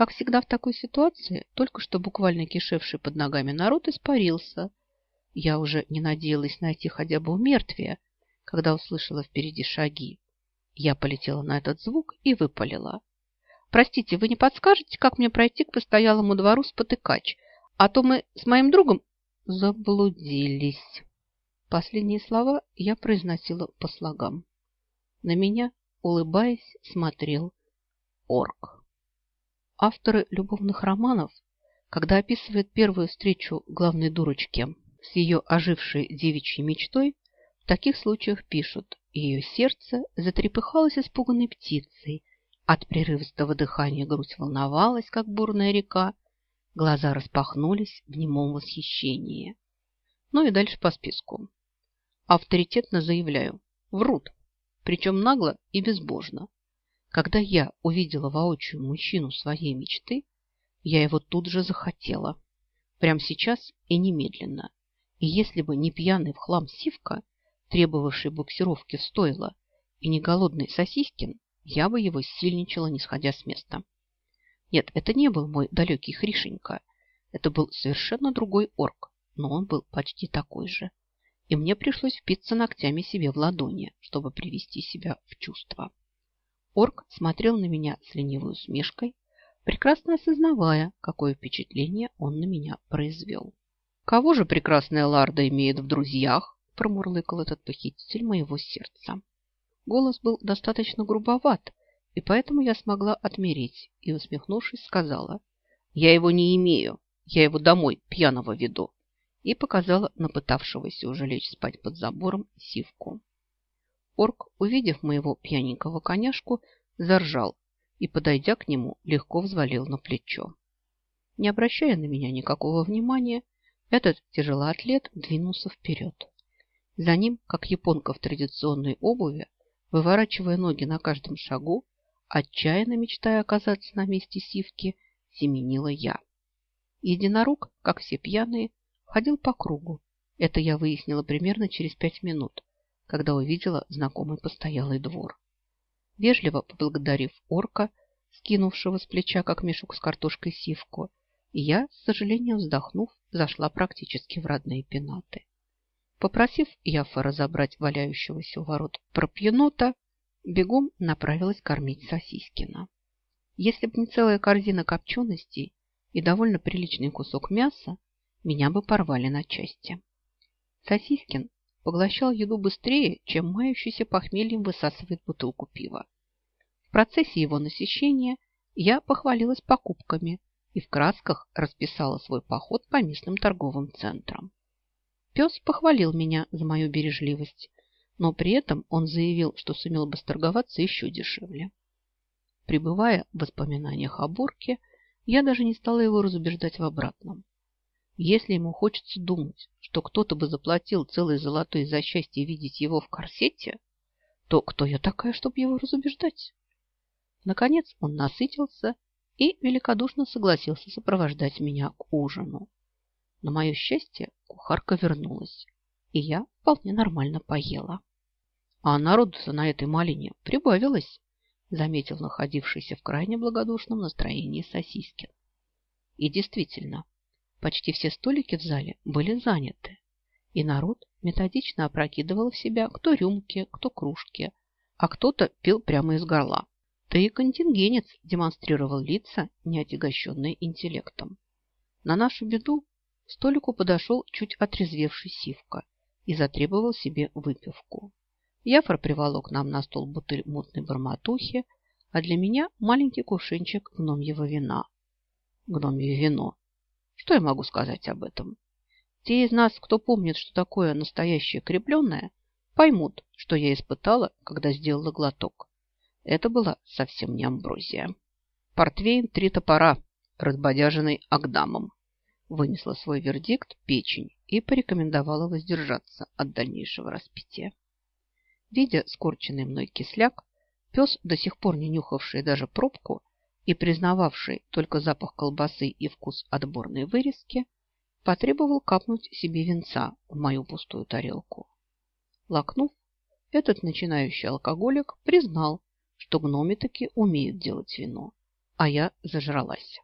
Как всегда в такой ситуации, только что буквально кишевший под ногами народ испарился. Я уже не надеялась найти хотя бы умертвие, когда услышала впереди шаги. Я полетела на этот звук и выпалила. «Простите, вы не подскажете, как мне пройти к постоялому двору спотыкач? А то мы с моим другом заблудились». Последние слова я произносила по слогам. На меня, улыбаясь, смотрел орк. Авторы любовных романов, когда описывают первую встречу главной дурочки с ее ожившей девичьей мечтой, в таких случаях пишут «Ее сердце затрепыхалось испуганной птицей, от прерывистого дыхания грудь волновалась, как бурная река, глаза распахнулись в немом восхищении». Ну и дальше по списку. Авторитетно заявляю, врут, причем нагло и безбожно. Когда я увидела воочию мужчину своей мечты, я его тут же захотела. Прямо сейчас и немедленно. И если бы не пьяный в хлам Сивка, требовавший буксировки в стойло, и не голодный Сосискин, я бы его сильничала, не сходя с места. Нет, это не был мой далекий Хришенька. Это был совершенно другой орк, но он был почти такой же и мне пришлось впиться ногтями себе в ладони, чтобы привести себя в чувство. Орк смотрел на меня с ленивой усмешкой, прекрасно осознавая, какое впечатление он на меня произвел. «Кого же прекрасная Ларда имеет в друзьях?» – промурлыкал этот похититель моего сердца. Голос был достаточно грубоват, и поэтому я смогла отмереть и, усмехнувшись, сказала, «Я его не имею, я его домой пьяного веду и показала на пытавшегося уже лечь спать под забором сивку. Орк, увидев моего пьяненького коняшку, заржал и, подойдя к нему, легко взвалил на плечо. Не обращая на меня никакого внимания, этот тяжелоатлет двинулся вперед. За ним, как японка в традиционной обуви, выворачивая ноги на каждом шагу, отчаянно мечтая оказаться на месте сивки, семенила я. Единорог, как все пьяные, ходил по кругу. Это я выяснила примерно через пять минут, когда увидела знакомый постоялый двор. Вежливо поблагодарив орка, скинувшего с плеча, как мешок с картошкой, сивку, я, с сожалением вздохнув, зашла практически в родные пенаты. Попросив Яфа разобрать валяющегося у ворот пропьенота, бегом направилась кормить Сосискина. Если бы не целая корзина копченостей и довольно приличный кусок мяса, меня бы порвали на части. Сосискин поглощал еду быстрее, чем мающийся похмельем высасывает бутылку пива. В процессе его насыщения я похвалилась покупками и в красках расписала свой поход по местным торговым центрам. Пес похвалил меня за мою бережливость, но при этом он заявил, что сумел бы сторговаться еще дешевле. Пребывая в воспоминаниях о Бурке, я даже не стала его разубеждать в обратном. Если ему хочется думать, что кто-то бы заплатил целый золотой за счастье видеть его в корсете, то кто я такая, чтобы его разубеждать? Наконец он насытился и великодушно согласился сопровождать меня к ужину. На мое счастье кухарка вернулась, и я вполне нормально поела. А народу-то на этой малине прибавилось, заметил находившийся в крайне благодушном настроении Сосискин. И действительно, Почти все столики в зале были заняты, и народ методично опрокидывал в себя кто рюмки, кто кружки, а кто-то пил прямо из горла. Да и контингенец демонстрировал лица, не отягощенные интеллектом. На нашу беду к столику подошел чуть отрезвевший Сивка и затребовал себе выпивку. Яфор приволок нам на стол бутыль мутной барматухи, а для меня маленький кувшинчик гномьего вина. Гномье вино что я могу сказать об этом? Те из нас, кто помнит, что такое настоящее крепленное, поймут, что я испытала, когда сделала глоток. Это была совсем не амброзия. Портвейн три топора, разбодяженный Агдамом. Вынесла свой вердикт печень и порекомендовала воздержаться от дальнейшего распития. Видя скорченный мной кисляк, пес, до сих пор не нюхавший даже пробку, и признававший только запах колбасы и вкус отборной вырезки, потребовал капнуть себе венца в мою пустую тарелку. Лакнув, этот начинающий алкоголик признал, что гноми таки умеют делать вино, а я зажралась.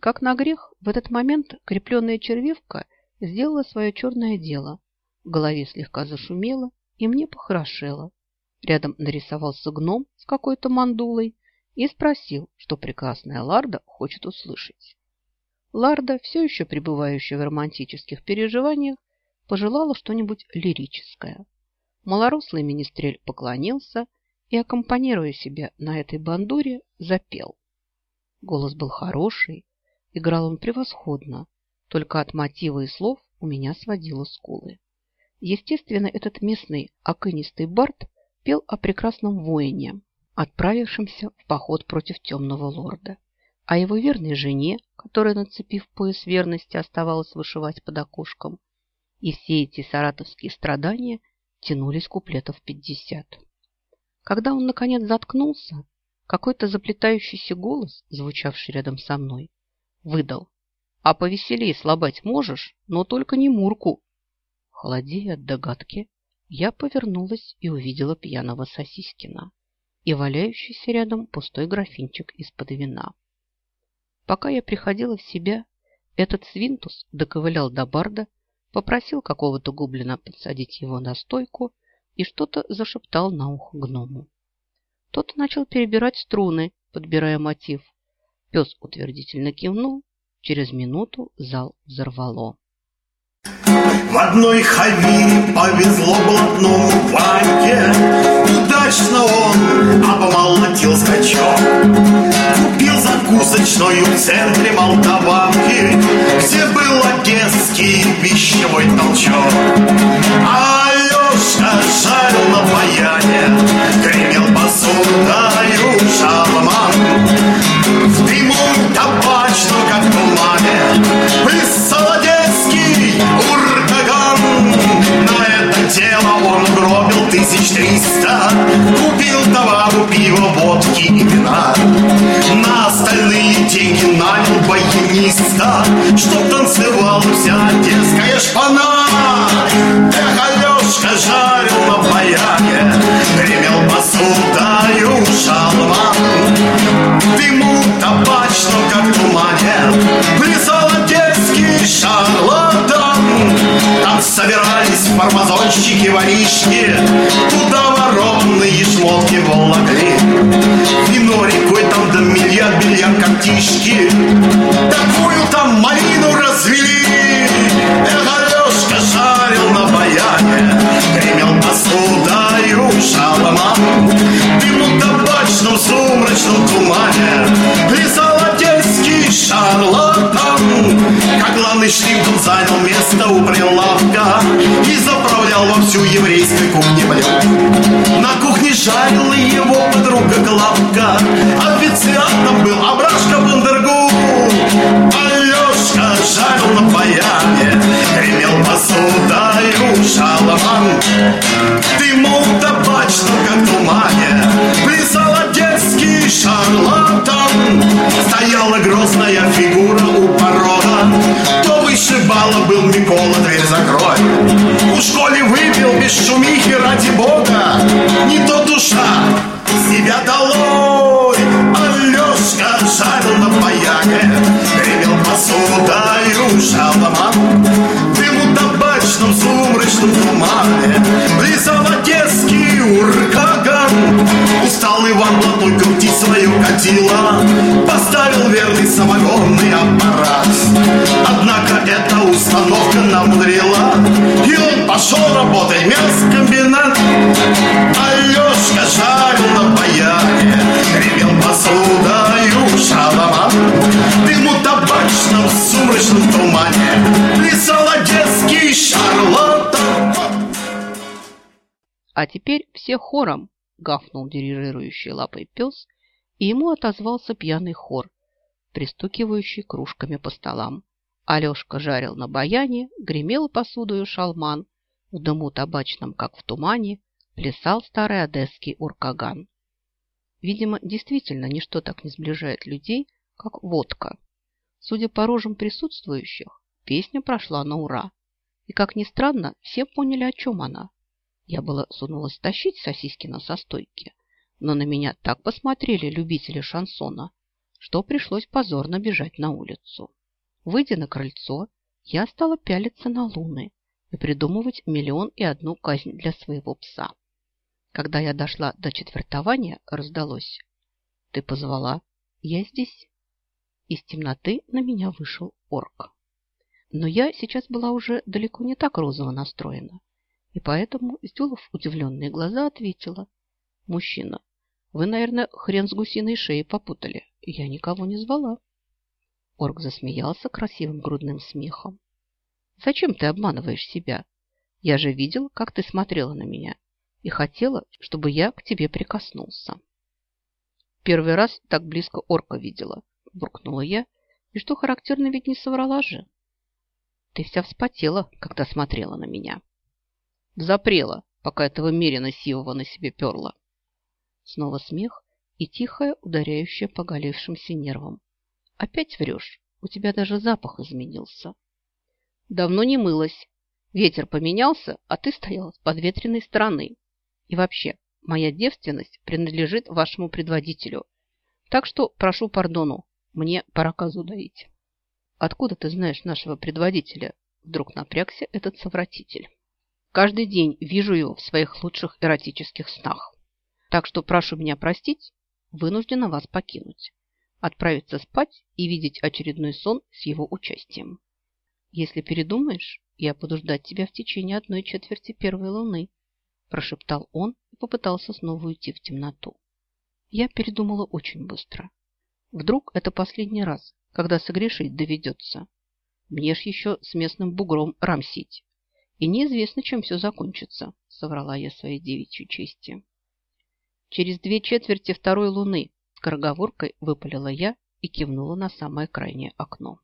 Как на грех, в этот момент крепленная червивка сделала свое черное дело. В голове слегка зашумело, и мне похорошело. Рядом нарисовался гном с какой-то мандулой и спросил, что прекрасная Ларда хочет услышать. Ларда, все еще пребывающая в романтических переживаниях, пожелала что-нибудь лирическое. Малорослый министрель поклонился и, аккомпанируя себя на этой бандуре, запел. Голос был хороший, играл он превосходно, только от мотива и слов у меня сводило скулы. Естественно, этот местный окынистый бард пел о прекрасном воине, отправившемся в поход против темного лорда, о его верной жене, которая, нацепив пояс верности, оставалась вышивать под окошком. И все эти саратовские страдания тянулись куплетов пятьдесят. Когда он, наконец, заткнулся, какой-то заплетающийся голос, звучавший рядом со мной, выдал. «А повеселее слабать можешь, но только не Мурку». Холодея от догадки, я повернулась и увидела пьяного Сосискина и валяющийся рядом пустой графинчик из-под вина. Пока я приходила в себя, этот свинтус доковылял до барда, попросил какого-то гоблина подсадить его на стойку и что-то зашептал на ухо гному. Тот начал перебирать струны, подбирая мотив. Пес утвердительно кивнул. Через минуту зал взорвало. В одной хави повезло блатному Ваньке. Удачно он обмолотил скачок. Купил закусочную в центре Молдаванки Где был одесский пищевой толчок. А Алешка жарил на баяне Гремел посудою шалман тысяч триста Купил товару, пиво, водки и вина. На остальные деньги нанял баяниста Чтоб танцевала вся одесская шпана. Эх, Алешка жарил на баяне Гремел посудою шалман Дыму табачно, как тумане фармазонщики, воришки Туда ворованные шмотки волокли. Вино рекой там до миллиард, бильярд, картишки. Такую там малину развели А теперь все хором, гафнул дирижирующий лапой пес, и ему отозвался пьяный хор, пристукивающий кружками по столам. Алешка жарил на баяне, гремел посудою шалман, в дыму табачном, как в тумане, плясал старый одесский уркаган. Видимо, действительно ничто так не сближает людей, как водка. Судя по рожам присутствующих, песня прошла на ура. И, как ни странно, все поняли, о чем она. Я была сунулась тащить Сосискина со стойки, но на меня так посмотрели любители шансона, что пришлось позорно бежать на улицу. Выйдя на крыльцо, я стала пялиться на луны и придумывать миллион и одну казнь для своего пса. Когда я дошла до четвертования, раздалось. «Ты позвала? Я здесь». Из темноты на меня вышел орк. Но я сейчас была уже далеко не так розово настроена, и поэтому, сделав удивленные глаза, ответила. «Мужчина, вы, наверное, хрен с гусиной шеей попутали. Я никого не звала». Орк засмеялся красивым грудным смехом. «Зачем ты обманываешь себя? Я же видел, как ты смотрела на меня и хотела, чтобы я к тебе прикоснулся. Первый раз так близко орка видела, буркнула я, и что характерно, ведь не соврала же. Ты вся вспотела, когда смотрела на меня. Запрела, пока этого мерина сивого на себе перла. Снова смех и тихое, ударяющее по галившимся нервам. Опять врешь, у тебя даже запах изменился. Давно не мылась. Ветер поменялся, а ты стояла с подветренной стороны. И вообще, моя девственность принадлежит вашему предводителю. Так что прошу пардону, мне пора козу доить. Откуда ты знаешь нашего предводителя? Вдруг напрягся этот совратитель. Каждый день вижу его в своих лучших эротических снах. Так что прошу меня простить, вынуждена вас покинуть. Отправиться спать и видеть очередной сон с его участием. Если передумаешь, я буду ждать тебя в течение одной четверти первой луны прошептал он и попытался снова уйти в темноту. Я передумала очень быстро. Вдруг это последний раз, когда согрешить доведется. Мне ж еще с местным бугром рамсить. И неизвестно, чем все закончится, соврала я своей девичьей чести. Через две четверти второй луны скороговоркой выпалила я и кивнула на самое крайнее окно.